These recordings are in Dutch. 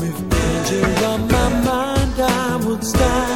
With danger on my mind, I would stand.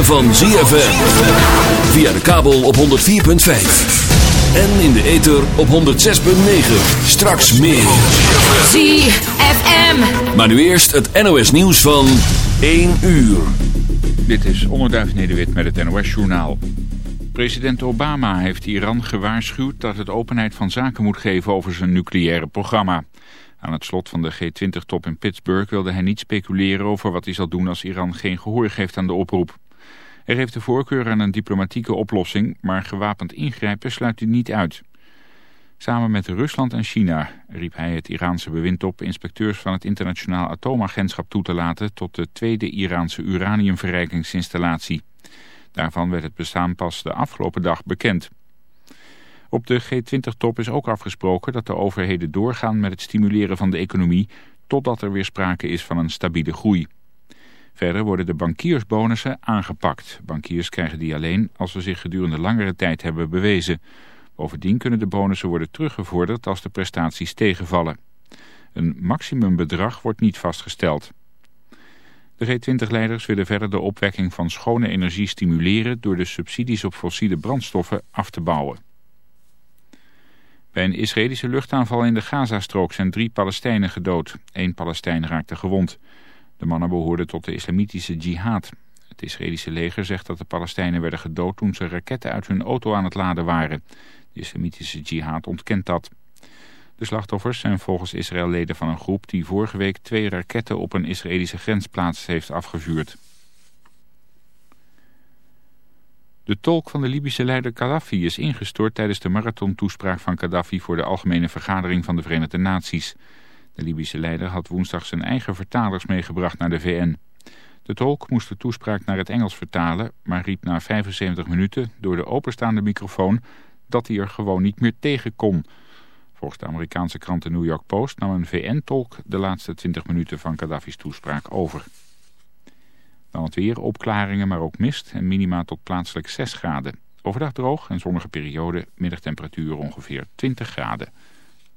Van ZFM. Via de kabel op 104.5. En in de ether op 106.9. Straks meer. ZFM. Maar nu eerst het NOS nieuws van 1 uur. Dit is Onderduif Nederwit met het NOS journaal. President Obama heeft Iran gewaarschuwd dat het openheid van zaken moet geven over zijn nucleaire programma. Aan het slot van de G20-top in Pittsburgh wilde hij niet speculeren over wat hij zal doen als Iran geen gehoor geeft aan de oproep. Er heeft de voorkeur aan een diplomatieke oplossing, maar gewapend ingrijpen sluit hij niet uit. Samen met Rusland en China riep hij het Iraanse bewind op inspecteurs van het internationaal atoomagentschap toe te laten tot de tweede Iraanse uraniumverrijkingsinstallatie. Daarvan werd het bestaan pas de afgelopen dag bekend. Op de G20-top is ook afgesproken dat de overheden doorgaan met het stimuleren van de economie totdat er weer sprake is van een stabiele groei. Verder worden de bankiersbonussen aangepakt. Bankiers krijgen die alleen als ze zich gedurende langere tijd hebben bewezen. Bovendien kunnen de bonussen worden teruggevorderd als de prestaties tegenvallen. Een maximumbedrag wordt niet vastgesteld. De G20-leiders willen verder de opwekking van schone energie stimuleren door de subsidies op fossiele brandstoffen af te bouwen. Bij een Israëlische luchtaanval in de Gazastrook zijn drie Palestijnen gedood. Eén Palestijn raakte gewond. De mannen behoorden tot de islamitische jihad. Het Israëlische leger zegt dat de Palestijnen werden gedood toen ze raketten uit hun auto aan het laden waren. De islamitische jihad ontkent dat. De slachtoffers zijn volgens Israël leden van een groep die vorige week twee raketten op een Israëlische grensplaats heeft afgevuurd. De tolk van de Libische leider Gaddafi is ingestort tijdens de marathontoespraak van Gaddafi voor de Algemene Vergadering van de Verenigde Naties. De Libische leider had woensdag zijn eigen vertalers meegebracht naar de VN. De tolk moest de toespraak naar het Engels vertalen, maar riep na 75 minuten door de openstaande microfoon dat hij er gewoon niet meer tegen kon. Volgens de Amerikaanse krant de New York Post nam een VN-tolk de laatste 20 minuten van Gaddafi's toespraak over. Dan het weer, opklaringen, maar ook mist en minima tot plaatselijk 6 graden. Overdag droog en zonnige periode, middagtemperatuur ongeveer 20 graden.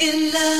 in love.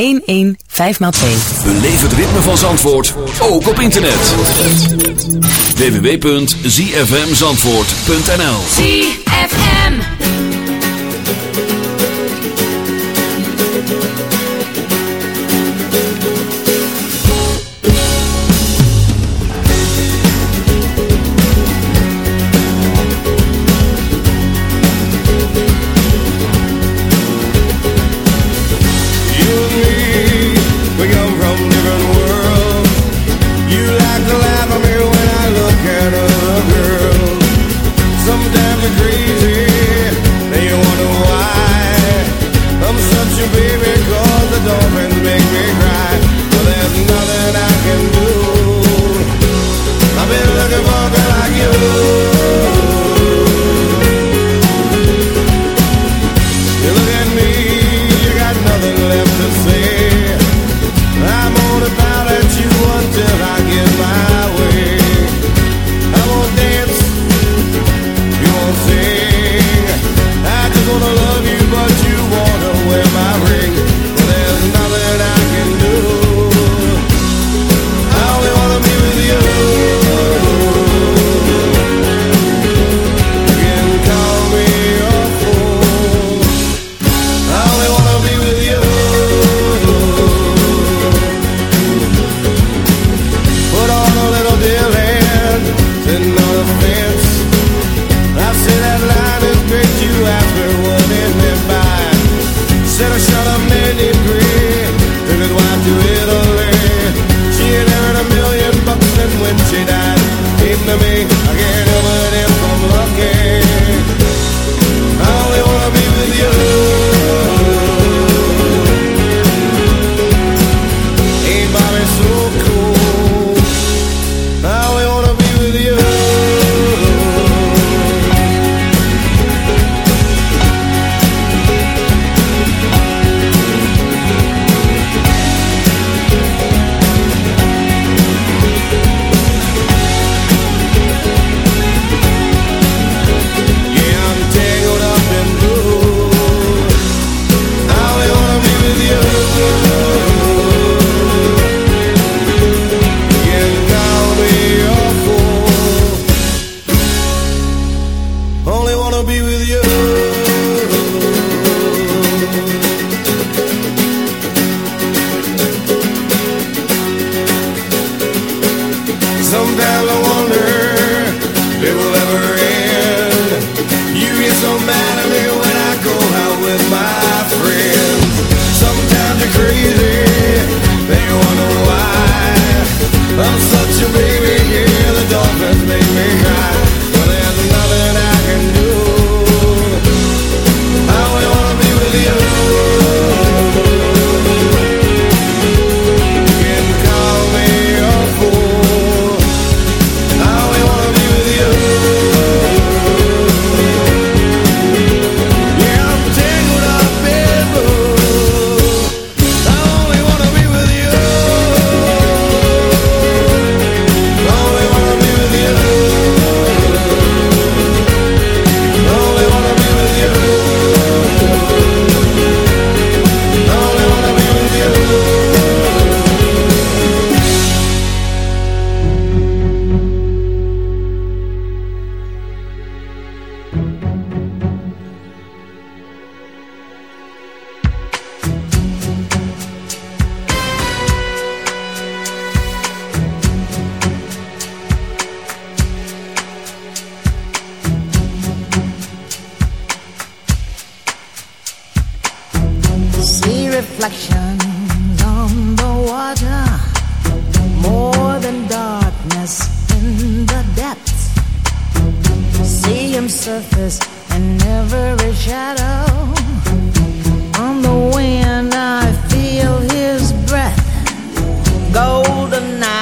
115x2. Beleef het ritme van Zandvoort, ook op internet. www.zfmzandvoort.nl ZFM. see him surface in every shadow. On the wind, I feel his breath, golden eye.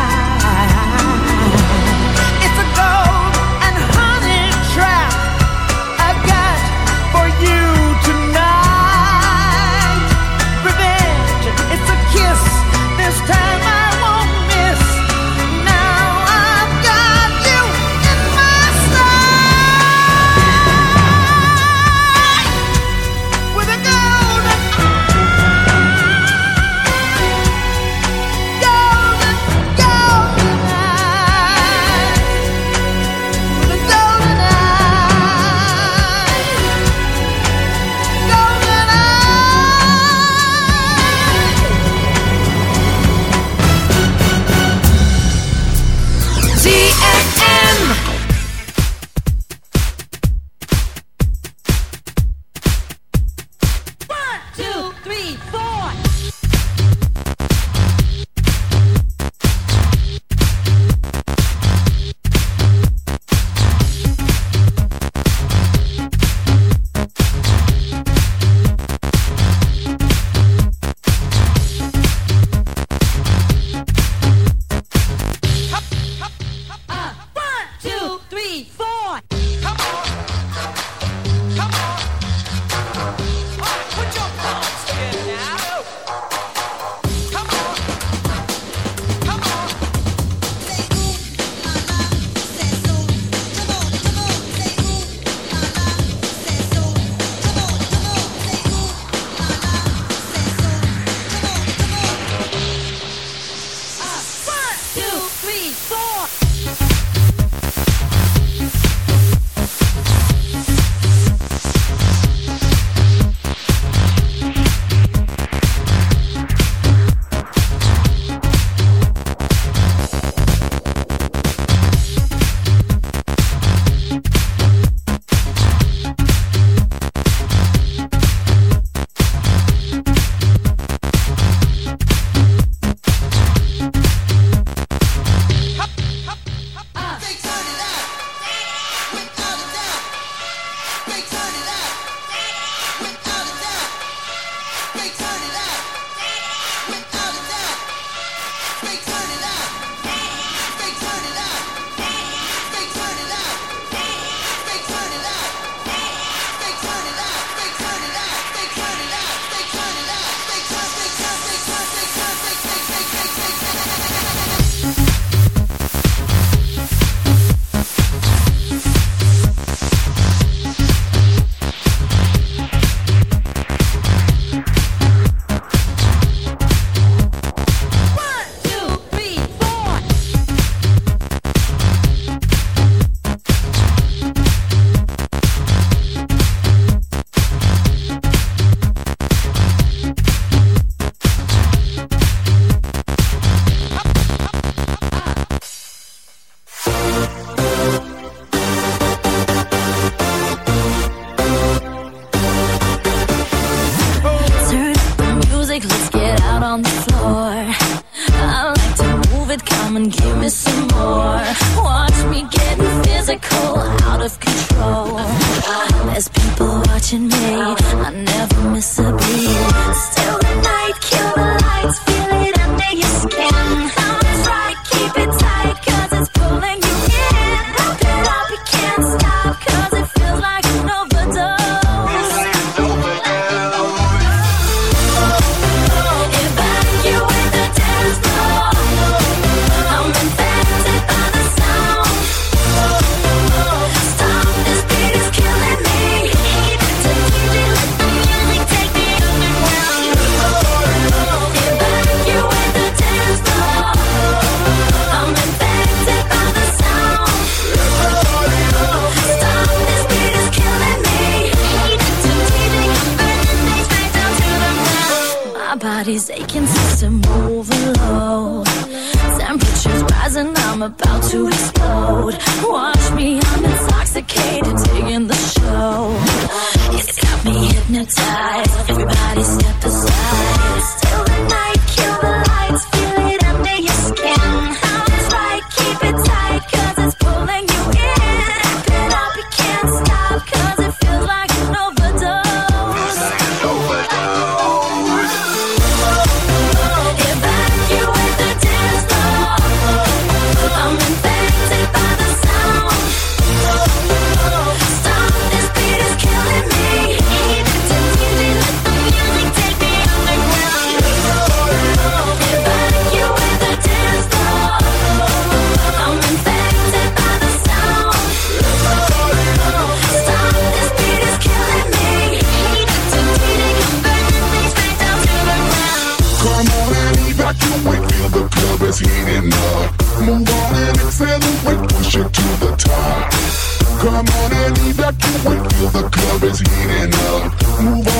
and give me some more. Watch me getting physical, out of control. There's people watching me, I never miss a beat. Still the night, kill the lights, feel it under your skin. Sounds right, keep it. to explode. One it's getting up. Move